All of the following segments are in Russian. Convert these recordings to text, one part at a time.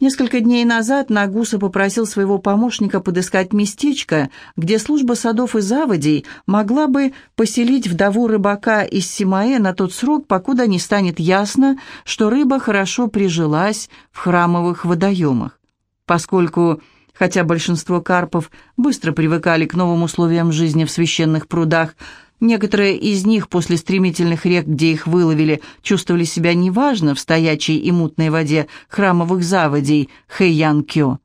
Несколько дней назад Нагуса попросил своего помощника подыскать местечко, где служба садов и заводей могла бы поселить вдову рыбака из Симаэ на тот срок, покуда не станет ясно, что рыба хорошо прижилась в храмовых водоемах. Поскольку, хотя большинство карпов быстро привыкали к новым условиям жизни в священных прудах, Некоторые из них после стремительных рек, где их выловили, чувствовали себя неважно в стоячей и мутной воде храмовых заводей Хэйян-Кё.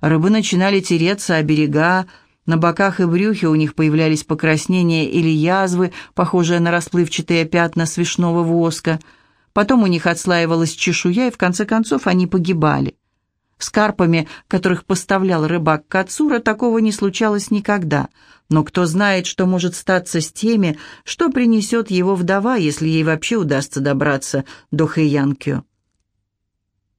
Рыбы начинали тереться о берега, на боках и брюхе у них появлялись покраснения или язвы, похожие на расплывчатые пятна свечного воска. Потом у них отслаивалась чешуя, и в конце концов они погибали. С карпами, которых поставлял рыбак Кацура, такого не случалось никогда – но кто знает, что может статься с теми, что принесет его вдова, если ей вообще удастся добраться до Хэйянкё.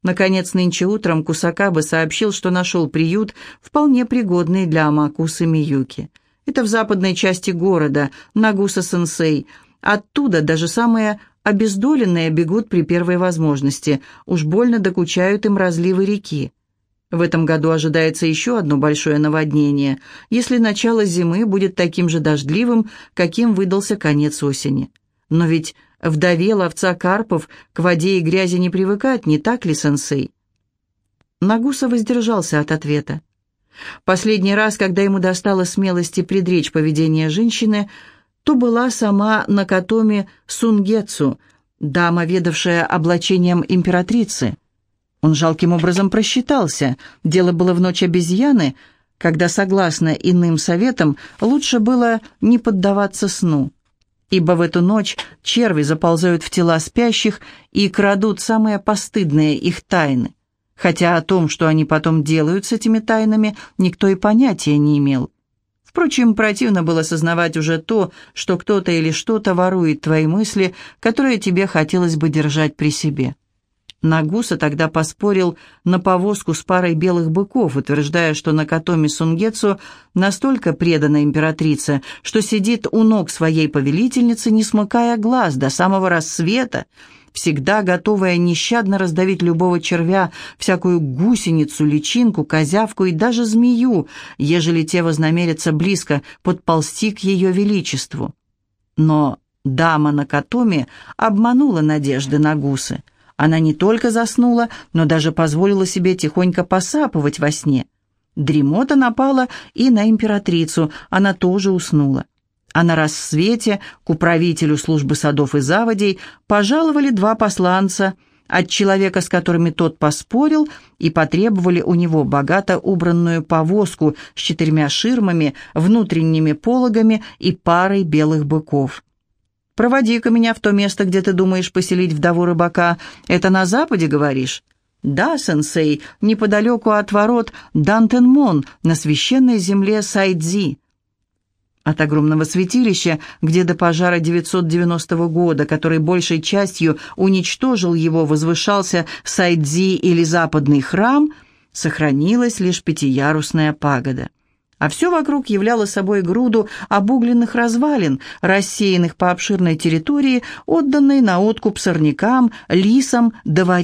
Наконец, нынче утром Кусакабы сообщил, что нашел приют, вполне пригодный для Амакусы Миюки. Это в западной части города, Нагуса-сенсей. Оттуда даже самые обездоленные бегут при первой возможности, уж больно докучают им разливы реки. В этом году ожидается еще одно большое наводнение, если начало зимы будет таким же дождливым, каким выдался конец осени. Но ведь вдове ловца карпов к воде и грязи не привыкать, не так ли, сенсей? Нагуса воздержался от ответа. Последний раз, когда ему достало смелости предречь поведение женщины, то была сама Накатоми Сунгетсу, дама, ведавшая облачением императрицы – он жалким образом просчитался. Дело было в ночь обезьяны, когда, согласно иным советам, лучше было не поддаваться сну. Ибо в эту ночь черви заползают в тела спящих и крадут самые постыдные их тайны. Хотя о том, что они потом делают с этими тайнами, никто и понятия не имел. Впрочем, противно было сознавать уже то, что кто-то или что-то ворует твои мысли, которые тебе хотелось бы держать при себе. Нагуса тогда поспорил на повозку с парой белых быков, утверждая, что Накатоми Сунгетсу настолько предана императрице, что сидит у ног своей повелительницы, не смыкая глаз до самого рассвета, всегда готовая нещадно раздавить любого червя, всякую гусеницу, личинку, козявку и даже змею, ежели те вознамерятся близко подползти к ее величеству. Но дама Накатоми обманула надежды Нагусы. Она не только заснула, но даже позволила себе тихонько посапывать во сне. Дремота напала и на императрицу, она тоже уснула. А на рассвете к управителю службы садов и заводей пожаловали два посланца от человека, с которыми тот поспорил, и потребовали у него богато убранную повозку с четырьмя ширмами, внутренними пологами и парой белых быков. Проводи-ка меня в то место, где ты думаешь поселить вдову рыбака. Это на западе, говоришь?» «Да, сенсей, неподалеку от ворот Дантенмон, на священной земле Сайдзи». От огромного святилища, где до пожара 990 года, который большей частью уничтожил его, возвышался Сайдзи или западный храм, сохранилась лишь пятиярусная пагода а все вокруг являло собой груду обугленных развалин, рассеянных по обширной территории, отданной на откуп сорнякам, лисам да.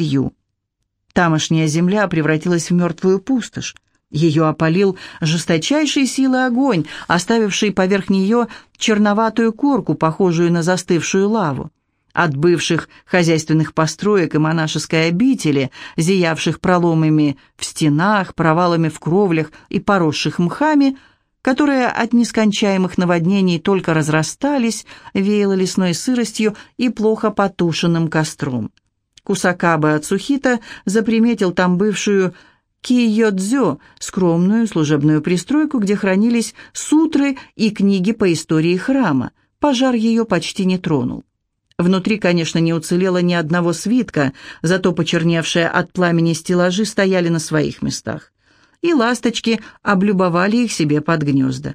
Тамошняя земля превратилась в мертвую пустошь. Ее опалил жесточайший силы огонь, оставивший поверх нее черноватую корку, похожую на застывшую лаву от бывших хозяйственных построек и монашеской обители, зиявших проломами в стенах, провалами в кровлях и поросших мхами, которые от нескончаемых наводнений только разрастались, веяло лесной сыростью и плохо потушенным костром. Кусакаба Ацухита заприметил там бывшую Кийодзё, скромную служебную пристройку, где хранились сутры и книги по истории храма. Пожар ее почти не тронул. Внутри, конечно, не уцелело ни одного свитка, зато почерневшие от пламени стеллажи стояли на своих местах. И ласточки облюбовали их себе под гнезда.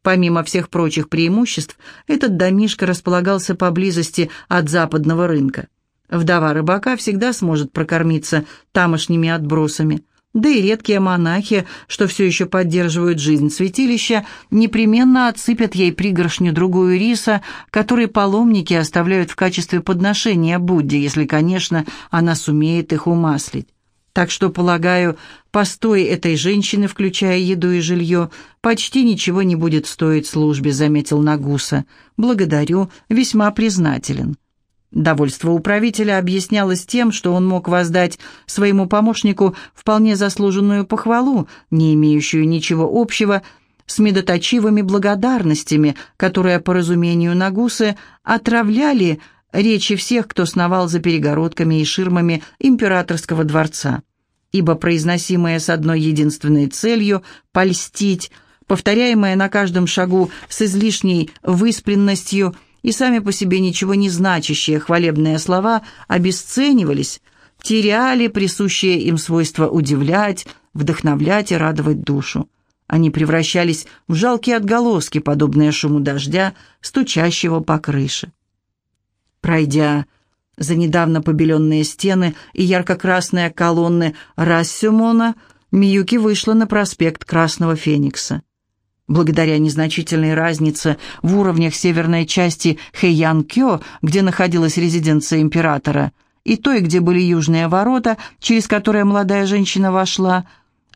Помимо всех прочих преимуществ, этот домишко располагался поблизости от западного рынка. Вдова рыбака всегда сможет прокормиться тамошними отбросами – да и редкие монахи, что все еще поддерживают жизнь святилища, непременно отсыпят ей пригоршню другую риса, который паломники оставляют в качестве подношения Будде, если, конечно, она сумеет их умаслить. Так что, полагаю, постой этой женщины, включая еду и жилье, почти ничего не будет стоить службе», — заметил Нагуса. «Благодарю, весьма признателен». Довольство управителя объяснялось тем, что он мог воздать своему помощнику вполне заслуженную похвалу, не имеющую ничего общего с медоточивыми благодарностями, которые, по разумению Нагусы, отравляли речи всех, кто сновал за перегородками и ширмами императорского дворца, ибо произносимое с одной единственной целью — польстить, повторяемое на каждом шагу с излишней выспренностью и сами по себе ничего не значащие хвалебные слова обесценивались, теряли присущее им свойство удивлять, вдохновлять и радовать душу. Они превращались в жалкие отголоски, подобные шуму дождя, стучащего по крыше. Пройдя за недавно побеленные стены и ярко-красные колонны Рассюмона, Миюки вышла на проспект Красного Феникса. Благодаря незначительной разнице в уровнях северной части Хэйян-Кё, где находилась резиденция императора, и той, где были южные ворота, через которые молодая женщина вошла,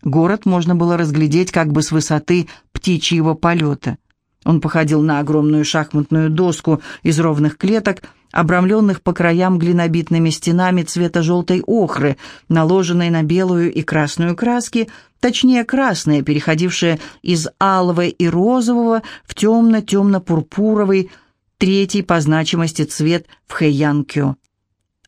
город можно было разглядеть как бы с высоты птичьего полета. Он походил на огромную шахматную доску из ровных клеток – обрамленных по краям глинобитными стенами цвета желтой охры, наложенной на белую и красную краски, точнее красные, переходившие из алого и розового в темно-темно-пурпуровый, третий по значимости цвет в Хэйянкё.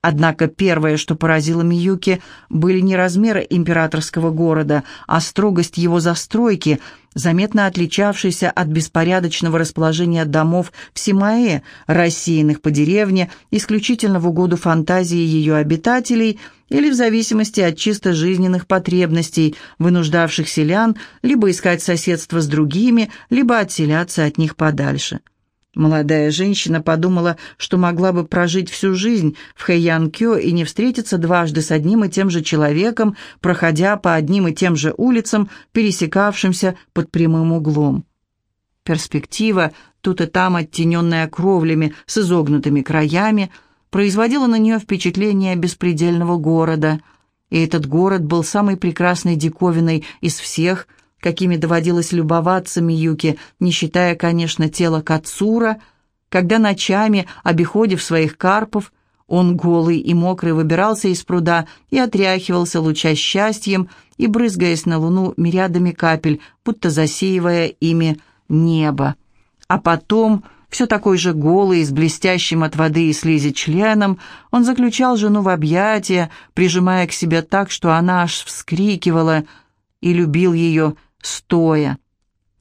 Однако первое, что поразило Миюки, были не размеры императорского города, а строгость его застройки, заметно отличавшейся от беспорядочного расположения домов в Симаэ, рассеянных по деревне, исключительно в угоду фантазии ее обитателей или в зависимости от чисто жизненных потребностей, вынуждавших селян либо искать соседство с другими, либо отселяться от них подальше. Молодая женщина подумала, что могла бы прожить всю жизнь в Хэйянкё и не встретиться дважды с одним и тем же человеком, проходя по одним и тем же улицам, пересекавшимся под прямым углом. Перспектива, тут и там оттененная кровлями с изогнутыми краями, производила на нее впечатление беспредельного города, и этот город был самой прекрасной диковиной из всех – какими доводилось любоваться Миюке, не считая, конечно, тела Кацура, когда ночами, обиходив своих карпов, он голый и мокрый выбирался из пруда и отряхивался, луча счастьем и брызгаясь на луну мириадами капель, будто засеивая ими небо. А потом, все такой же голый, с блестящим от воды и слизи членом, он заключал жену в объятия, прижимая к себе так, что она аж вскрикивала, и любил ее, стоя.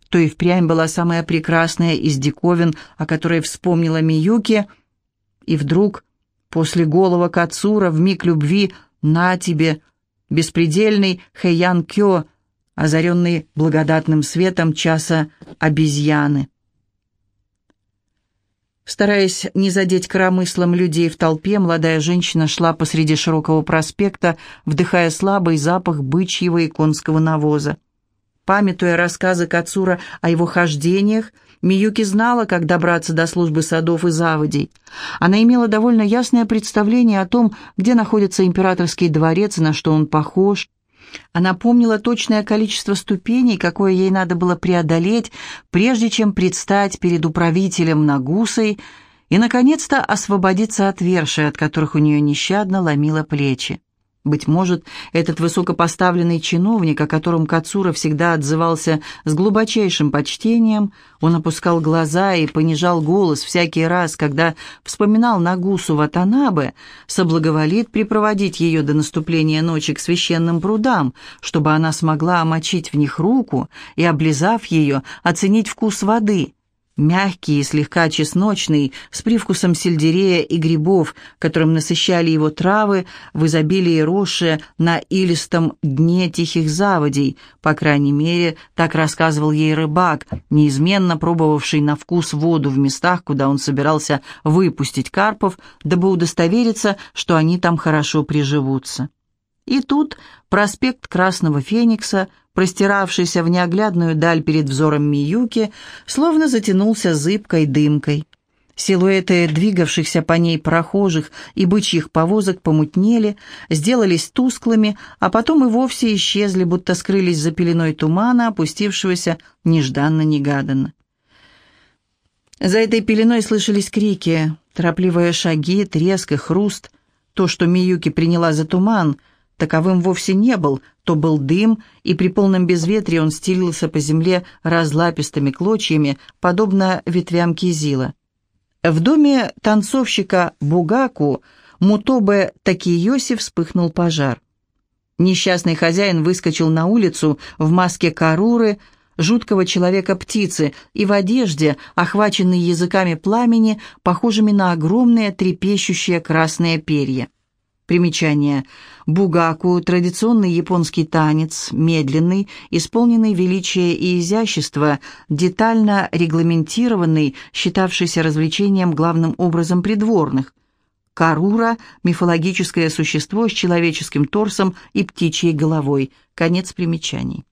То и впрямь была самая прекрасная из диковин, о которой вспомнила Миюки, и вдруг, после голого Кацура, в миг любви, на тебе, беспредельный Хэйян Кё, озаренный благодатным светом часа обезьяны. Стараясь не задеть коромыслом людей в толпе, молодая женщина шла посреди широкого проспекта, вдыхая слабый запах бычьего и конского навоза. Памятуя рассказы Кацура о его хождениях, Миюки знала, как добраться до службы садов и заводей. Она имела довольно ясное представление о том, где находится императорский дворец и на что он похож. Она помнила точное количество ступеней, какое ей надо было преодолеть, прежде чем предстать перед управителем Нагусой и, наконец-то, освободиться от вершей, от которых у нее нещадно ломило плечи. Быть может, этот высокопоставленный чиновник, о котором Кацура всегда отзывался с глубочайшим почтением, он опускал глаза и понижал голос всякий раз, когда вспоминал Нагусу Ватанабе, соблаговолит припроводить ее до наступления ночи к священным прудам, чтобы она смогла омочить в них руку и, облизав ее, оценить вкус воды — мягкий и слегка чесночный, с привкусом сельдерея и грибов, которым насыщали его травы, в изобилии росшие на илистом дне тихих заводей, по крайней мере, так рассказывал ей рыбак, неизменно пробовавший на вкус воду в местах, куда он собирался выпустить карпов, дабы удостовериться, что они там хорошо приживутся. И тут проспект Красного Феникса – простиравшийся в неоглядную даль перед взором Миюки, словно затянулся зыбкой дымкой. Силуэты двигавшихся по ней прохожих и бычьих повозок помутнели, сделались тусклыми, а потом и вовсе исчезли, будто скрылись за пеленой тумана, опустившегося нежданно-негаданно. За этой пеленой слышались крики, торопливые шаги, треск и хруст. То, что Миюки приняла за туман, таковым вовсе не был, то был дым, и при полном безветрии он стелился по земле разлапистыми клочьями, подобно ветвям кизила. В доме танцовщика Бугаку Мутобе Такиоси вспыхнул пожар. Несчастный хозяин выскочил на улицу в маске каруры, жуткого человека-птицы, и в одежде, охваченной языками пламени, похожими на огромные трепещущие красные перья. Примечание. Бугаку – традиционный японский танец, медленный, исполненный величия и изящества, детально регламентированный, считавшийся развлечением главным образом придворных. Карура – мифологическое существо с человеческим торсом и птичьей головой. Конец примечаний.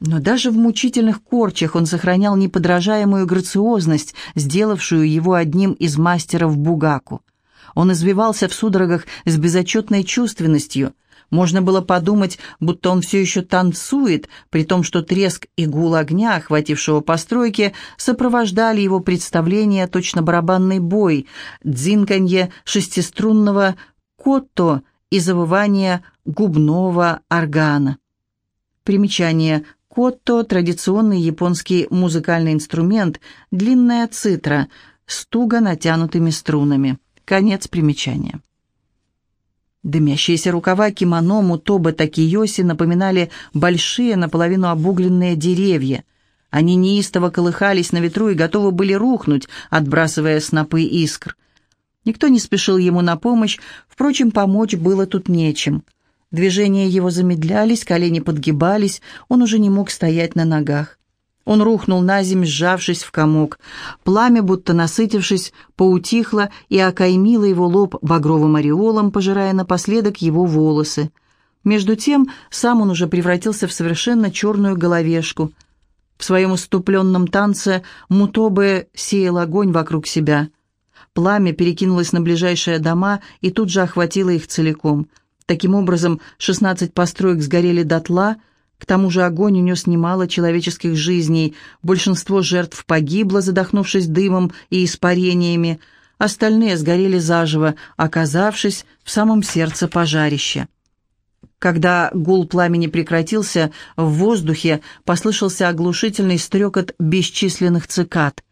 Но даже в мучительных корчах он сохранял неподражаемую грациозность, сделавшую его одним из мастеров Бугаку – он извивался в судорогах с безотчетной чувственностью. Можно было подумать, будто он все еще танцует, при том, что треск и гул огня, охватившего постройки, сопровождали его представление точно барабанный бой, дзинканье шестиструнного котто и завывание губного органа. Примечание. Котто – традиционный японский музыкальный инструмент, длинная цитра с туго натянутыми струнами. Конец примечания. Дымящиеся рукава кимоно Мутоба Такиоси напоминали большие, наполовину обугленные деревья. Они неистово колыхались на ветру и готовы были рухнуть, отбрасывая снопы искр. Никто не спешил ему на помощь, впрочем, помочь было тут нечем. Движения его замедлялись, колени подгибались, он уже не мог стоять на ногах. Он рухнул на земь, сжавшись в комок. Пламя, будто насытившись, поутихло и окаймило его лоб багровым ореолом, пожирая напоследок его волосы. Между тем, сам он уже превратился в совершенно черную головешку. В своем уступленном танце Мутобе сеял огонь вокруг себя. Пламя перекинулось на ближайшие дома и тут же охватило их целиком. Таким образом, шестнадцать построек сгорели дотла — к тому же огонь унес немало человеческих жизней, большинство жертв погибло, задохнувшись дымом и испарениями, остальные сгорели заживо, оказавшись в самом сердце пожарища. Когда гул пламени прекратился, в воздухе послышался оглушительный стрекот бесчисленных цикад.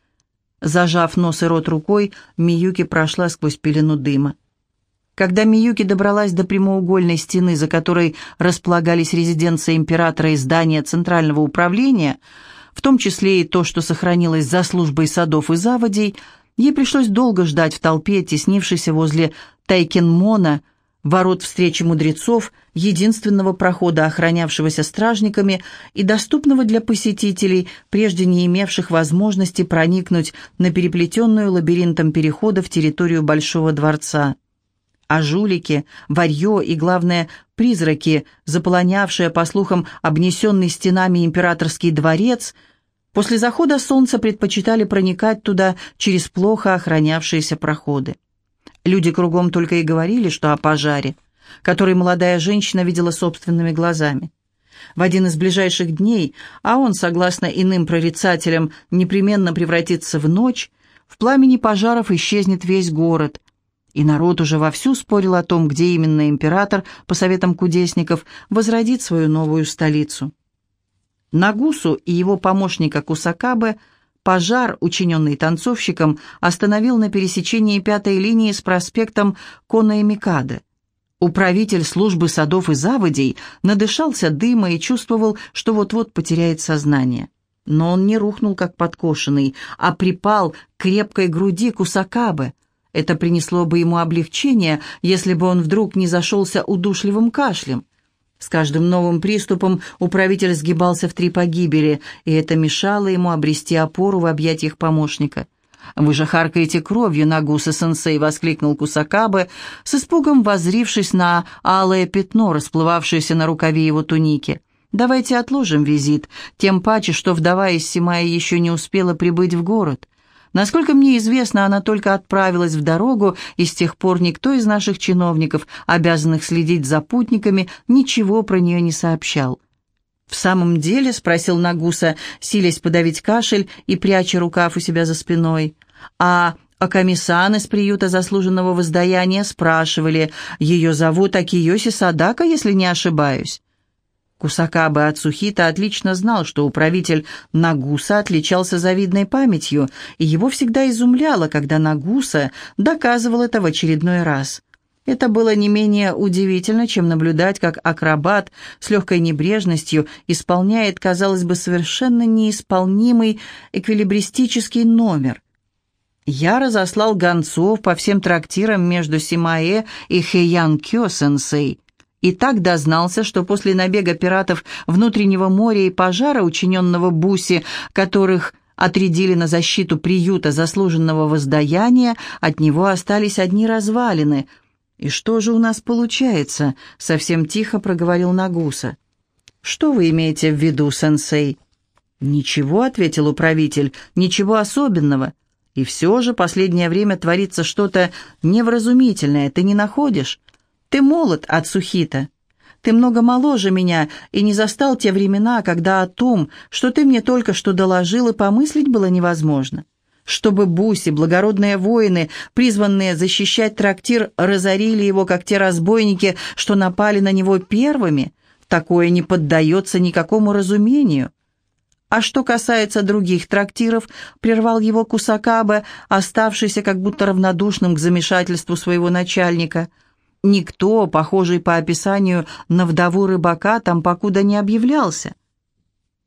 Зажав нос и рот рукой, Миюки прошла сквозь пелену дыма. Когда Миюки добралась до прямоугольной стены, за которой располагались резиденция императора и здание Центрального управления, в том числе и то, что сохранилось за службой садов и заводей, ей пришлось долго ждать в толпе, теснившейся возле Тайкенмона, ворот встречи мудрецов, единственного прохода, охранявшегося стражниками и доступного для посетителей, прежде не имевших возможности проникнуть на переплетенную лабиринтом перехода в территорию Большого дворца а жулики, варье и, главное, призраки, заполонявшие, по слухам, обнесенный стенами императорский дворец, после захода солнца предпочитали проникать туда через плохо охранявшиеся проходы. Люди кругом только и говорили, что о пожаре, который молодая женщина видела собственными глазами. В один из ближайших дней, а он, согласно иным прорицателям, непременно превратится в ночь, в пламени пожаров исчезнет весь город, и народ уже вовсю спорил о том, где именно император, по советам кудесников, возродит свою новую столицу. Нагусу и его помощника Кусакабе пожар, учиненный танцовщиком, остановил на пересечении пятой линии с проспектом Конаэмикаде. Управитель службы садов и заводей надышался дыма и чувствовал, что вот-вот потеряет сознание. Но он не рухнул, как подкошенный, а припал к крепкой груди Кусакабе, это принесло бы ему облегчение, если бы он вдруг не зашелся удушливым кашлем. С каждым новым приступом управитель сгибался в три погибели, и это мешало ему обрести опору в объятиях помощника. «Вы же харкаете кровью, Нагуса-сенсей!» — воскликнул Кусакабе, с испугом возрившись на алое пятно, расплывавшееся на рукаве его туники. «Давайте отложим визит, тем паче, что вдова из Симая еще не успела прибыть в город. Насколько мне известно, она только отправилась в дорогу, и с тех пор никто из наших чиновников, обязанных следить за путниками, ничего про нее не сообщал. «В самом деле?» — спросил Нагуса, силясь подавить кашель и пряча рукав у себя за спиной. «А о комиссаны с приюта заслуженного воздаяния спрашивали. Ее зовут Акиоси Садака, если не ошибаюсь». Кусакабе Ацухита отлично знал, что управитель Нагуса отличался завидной памятью, и его всегда изумляло, когда Нагуса доказывал это в очередной раз. Это было не менее удивительно, чем наблюдать, как акробат с легкой небрежностью исполняет, казалось бы, совершенно неисполнимый эквилибристический номер. Я разослал гонцов по всем трактирам между Симаэ и Хэян-Кё-сенсей, и так дознался, что после набега пиратов внутреннего моря и пожара, учиненного Буси, которых отрядили на защиту приюта заслуженного воздаяния, от него остались одни развалины. «И что же у нас получается?» — совсем тихо проговорил Нагуса. «Что вы имеете в виду, сенсей?» «Ничего», — ответил управитель, — «ничего особенного. И все же последнее время творится что-то невразумительное, ты не находишь?» Ты молод, Ацухита. Ты много моложе меня и не застал те времена, когда о том, что ты мне только что доложил, и помыслить было невозможно. Чтобы буси, благородные воины, призванные защищать трактир, разорили его, как те разбойники, что напали на него первыми, такое не поддается никакому разумению. А что касается других трактиров, прервал его Кусакабе, оставшийся как будто равнодушным к замешательству своего начальника – Никто, похожий по описанию на вдову рыбака, там покуда не объявлялся.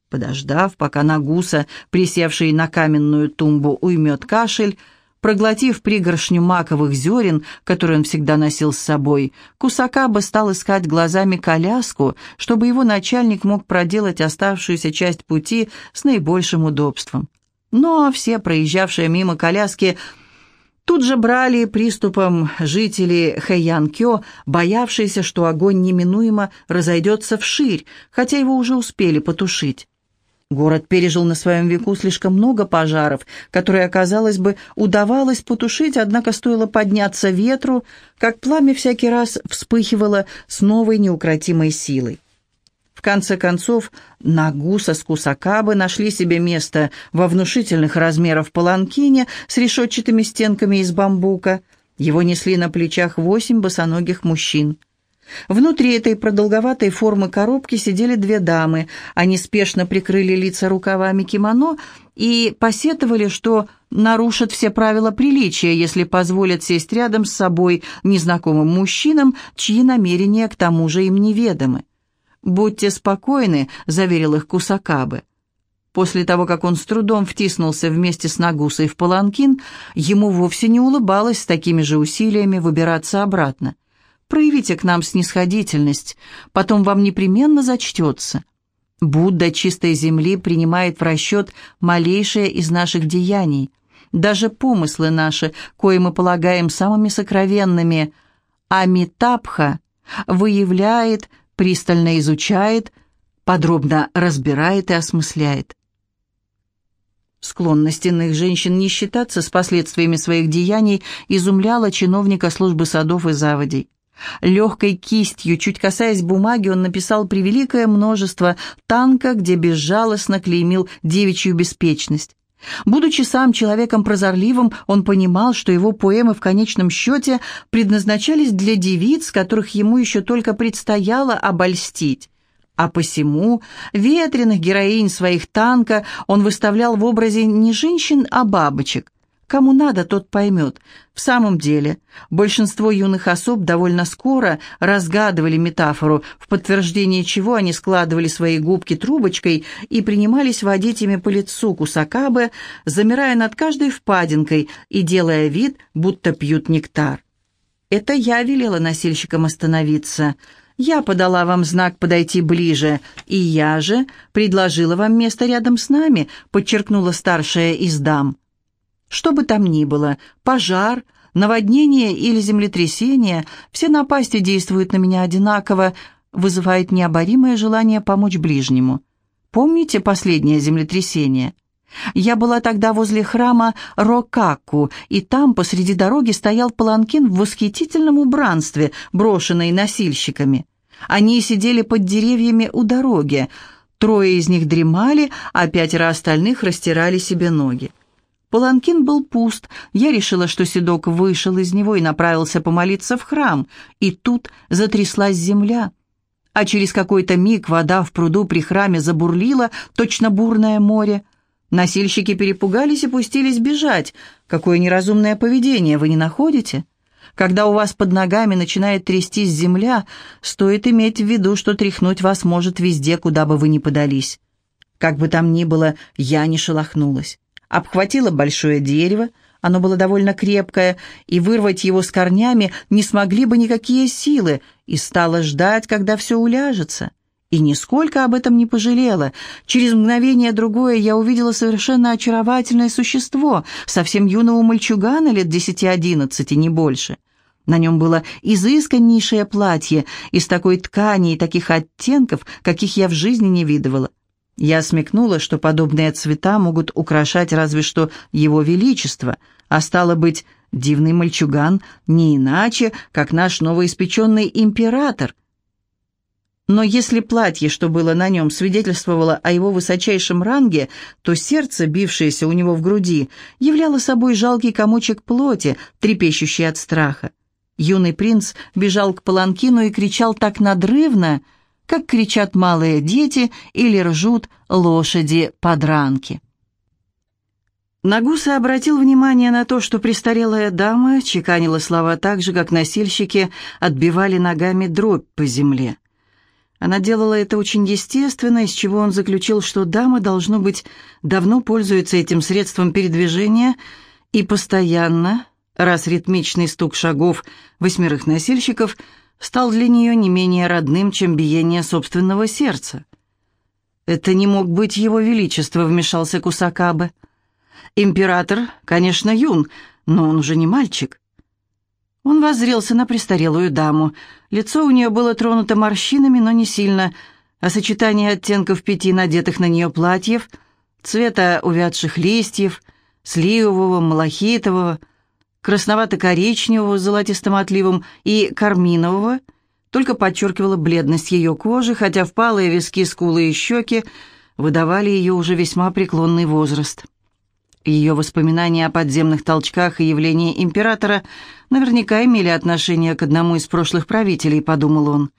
Подождав, пока Нагуса, присевший на каменную тумбу, уймет кашель, проглотив пригоршню маковых зерен, которые он всегда носил с собой, Кусакаба стал искать глазами коляску, чтобы его начальник мог проделать оставшуюся часть пути с наибольшим удобством. Но все проезжавшие мимо коляски – Тут же брали приступом жители Хэйян-Кё, боявшиеся, что огонь неминуемо разойдется вширь, хотя его уже успели потушить. Город пережил на своем веку слишком много пожаров, которые, казалось бы, удавалось потушить, однако стоило подняться ветру, как пламя всякий раз вспыхивало с новой неукротимой силой. Конце концов, Нагуса с Кусакабы нашли себе место во внушительных размеров паланкине с решетчатыми стенками из бамбука. Его несли на плечах восемь босоногих мужчин. Внутри этой продолговатой формы коробки сидели две дамы. Они спешно прикрыли лица рукавами кимоно и посетовали, что нарушат все правила приличия, если позволят сесть рядом с собой незнакомым мужчинам, чьи намерения к тому же им неведомы. «Будьте спокойны», — заверил их Кусакабе. После того, как он с трудом втиснулся вместе с Нагусой в паланкин, ему вовсе не улыбалось с такими же усилиями выбираться обратно. «Проявите к нам снисходительность, потом вам непременно зачтется». Будда чистой земли принимает в расчет малейшее из наших деяний, даже помыслы наши, кои мы полагаем самыми сокровенными. Амитабха выявляет пристально изучает, подробно разбирает и осмысляет. Склонность иных женщин не считаться с последствиями своих деяний изумляла чиновника службы садов и заводей. Легкой кистью, чуть касаясь бумаги, он написал превеликое множество танка, где безжалостно клеймил девичью беспечность. Будучи сам человеком прозорливым, он понимал, что его поэмы в конечном счете предназначались для девиц, которых ему еще только предстояло обольстить. А посему ветреных героинь своих танка он выставлял в образе не женщин, а бабочек. Кому надо, тот поймет. В самом деле, большинство юных особ довольно скоро разгадывали метафору, в подтверждение чего они складывали свои губки трубочкой и принимались водить ими по лицу кусакабы, замирая над каждой впадинкой и делая вид, будто пьют нектар. «Это я велела носильщикам остановиться», я подала вам знак подойти ближе, и я же предложила вам место рядом с нами», подчеркнула старшая из дам. Что бы там ни было, пожар, наводнение или землетрясение, все напасти действуют на меня одинаково, вызывает необоримое желание помочь ближнему. Помните последнее землетрясение? Я была тогда возле храма Рокаку, и там посреди дороги стоял паланкин в восхитительном убранстве, брошенный носильщиками. Они сидели под деревьями у дороги. Трое из них дремали, а пятеро остальных растирали себе ноги. Паланкин был пуст. Я решила, что седок вышел из него и направился помолиться в храм. И тут затряслась земля. А через какой-то миг вода в пруду при храме забурлила, точно бурное море. Носильщики перепугались и пустились бежать. Какое неразумное поведение, вы не находите? Когда у вас под ногами начинает трястись земля, стоит иметь в виду, что тряхнуть вас может везде, куда бы вы ни подались. Как бы там ни было, я не шелохнулась обхватила большое дерево, оно было довольно крепкое, и вырвать его с корнями не смогли бы никакие силы, и стала ждать, когда все уляжется. И нисколько об этом не пожалела. Через мгновение другое я увидела совершенно очаровательное существо, совсем юного мальчугана лет десяти-одиннадцати, не больше. На нем было изысканнейшее платье из такой ткани и таких оттенков, каких я в жизни не видывала. Я смекнула, что подобные цвета могут украшать разве что его величество, а стало быть, дивный мальчуган не иначе, как наш новоиспеченный император. Но если платье, что было на нем, свидетельствовало о его высочайшем ранге, то сердце, бившееся у него в груди, являло собой жалкий комочек плоти, трепещущий от страха. Юный принц бежал к паланкину и кричал так надрывно, как кричат малые дети или ржут лошади-подранки. Нагуса обратил внимание на то, что престарелая дама чеканила слова так же, как носильщики отбивали ногами дробь по земле. Она делала это очень естественно, из чего он заключил, что дама, должно быть, давно пользуется этим средством передвижения и постоянно, раз ритмичный стук шагов восьмерых носильщиков – стал для нее не менее родным, чем биение собственного сердца. «Это не мог быть его величество», — вмешался Кусакабе. «Император, конечно, юн, но он уже не мальчик». Он воззрелся на престарелую даму. Лицо у нее было тронуто морщинами, но не сильно, а сочетание оттенков пяти надетых на нее платьев, цвета увядших листьев, сливового, малахитового — красновато-коричневого с золотистым отливом и карминового, только подчеркивала бледность ее кожи, хотя впалые виски, скулы и щеки выдавали ее уже весьма преклонный возраст. Ее воспоминания о подземных толчках и явлении императора наверняка имели отношение к одному из прошлых правителей, подумал он.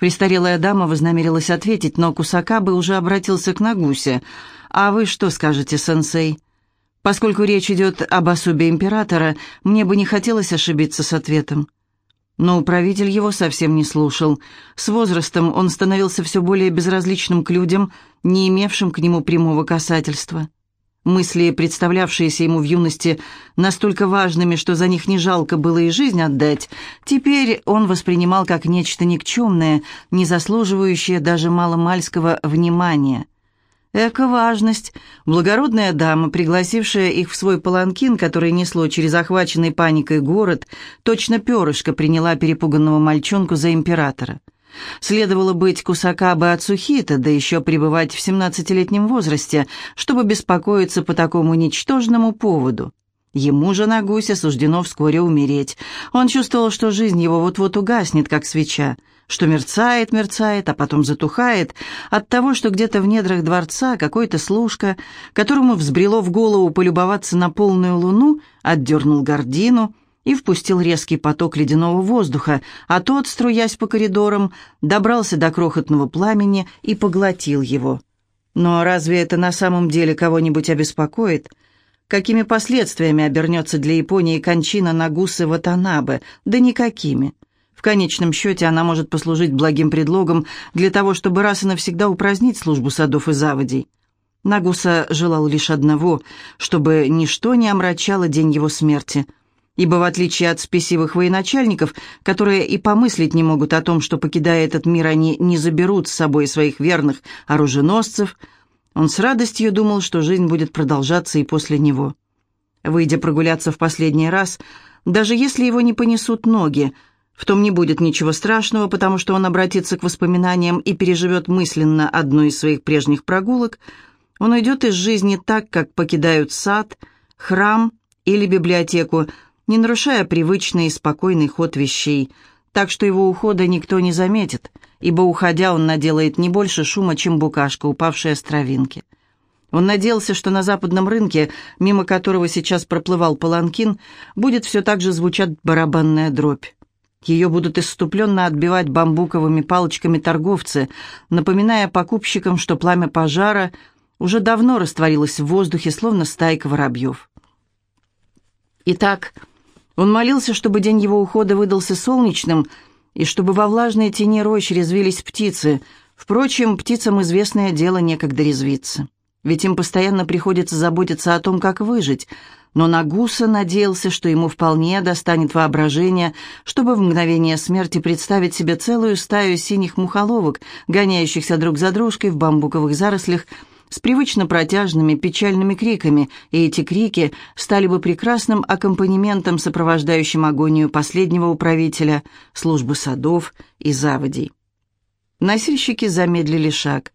Престарелая дама вознамерилась ответить, но Кусакабы уже обратился к Нагусе. «А вы что скажете, сенсей?» Поскольку речь идет об особе императора, мне бы не хотелось ошибиться с ответом. Но управитель его совсем не слушал. С возрастом он становился все более безразличным к людям, не имевшим к нему прямого касательства. Мысли, представлявшиеся ему в юности настолько важными, что за них не жалко было и жизнь отдать, теперь он воспринимал как нечто никчемное, не заслуживающее даже маломальского внимания – Эко-важность. Благородная дама, пригласившая их в свой паланкин, который несло через охваченный паникой город, точно перышко приняла перепуганного мальчонку за императора. Следовало быть Кусакабе от Сухита, да еще пребывать в семнадцатилетнем возрасте, чтобы беспокоиться по такому ничтожному поводу. Ему же на гусе суждено вскоре умереть. Он чувствовал, что жизнь его вот-вот угаснет, как свеча что мерцает, мерцает, а потом затухает от того, что где-то в недрах дворца какой-то служка, которому взбрело в голову полюбоваться на полную луну, отдернул гордину и впустил резкий поток ледяного воздуха, а тот, струясь по коридорам, добрался до крохотного пламени и поглотил его. Но разве это на самом деле кого-нибудь обеспокоит? Какими последствиями обернется для Японии кончина Нагусы Ватанабе? Да никакими. В конечном счете она может послужить благим предлогом для того, чтобы раз и навсегда упразднить службу садов и заводей. Нагуса желал лишь одного, чтобы ничто не омрачало день его смерти. Ибо в отличие от спесивых военачальников, которые и помыслить не могут о том, что, покидая этот мир, они не заберут с собой своих верных оруженосцев, он с радостью думал, что жизнь будет продолжаться и после него. Выйдя прогуляться в последний раз, даже если его не понесут ноги, в том не будет ничего страшного, потому что он обратится к воспоминаниям и переживет мысленно одну из своих прежних прогулок. Он уйдет из жизни так, как покидают сад, храм или библиотеку, не нарушая привычный и спокойный ход вещей, так что его ухода никто не заметит, ибо, уходя, он наделает не больше шума, чем букашка, упавшая с травинки. Он надеялся, что на западном рынке, мимо которого сейчас проплывал паланкин, будет все так же звучать барабанная дробь. Ее будут исступленно отбивать бамбуковыми палочками торговцы, напоминая покупщикам, что пламя пожара уже давно растворилось в воздухе, словно стайка воробьев. Итак, он молился, чтобы день его ухода выдался солнечным, и чтобы во влажной тени рощ резвились птицы. Впрочем, птицам известное дело некогда резвиться. Ведь им постоянно приходится заботиться о том, как выжить. Но Нагуса надеялся, что ему вполне достанет воображения, чтобы в мгновение смерти представить себе целую стаю синих мухоловок, гоняющихся друг за дружкой в бамбуковых зарослях, с привычно протяжными печальными криками, и эти крики стали бы прекрасным аккомпанементом, сопровождающим агонию последнего управителя службы садов и заводей. Носильщики замедлили шаг.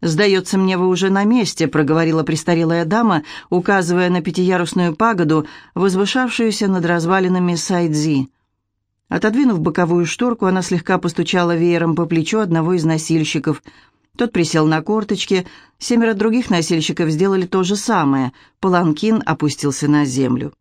«Сдается мне, вы уже на месте», — проговорила престарелая дама, указывая на пятиярусную пагоду, возвышавшуюся над развалинами Сайдзи. Отодвинув боковую шторку, она слегка постучала веером по плечу одного из носильщиков — тот присел на корточки, семеро других носильщиков сделали то же самое. Паланкин опустился на землю.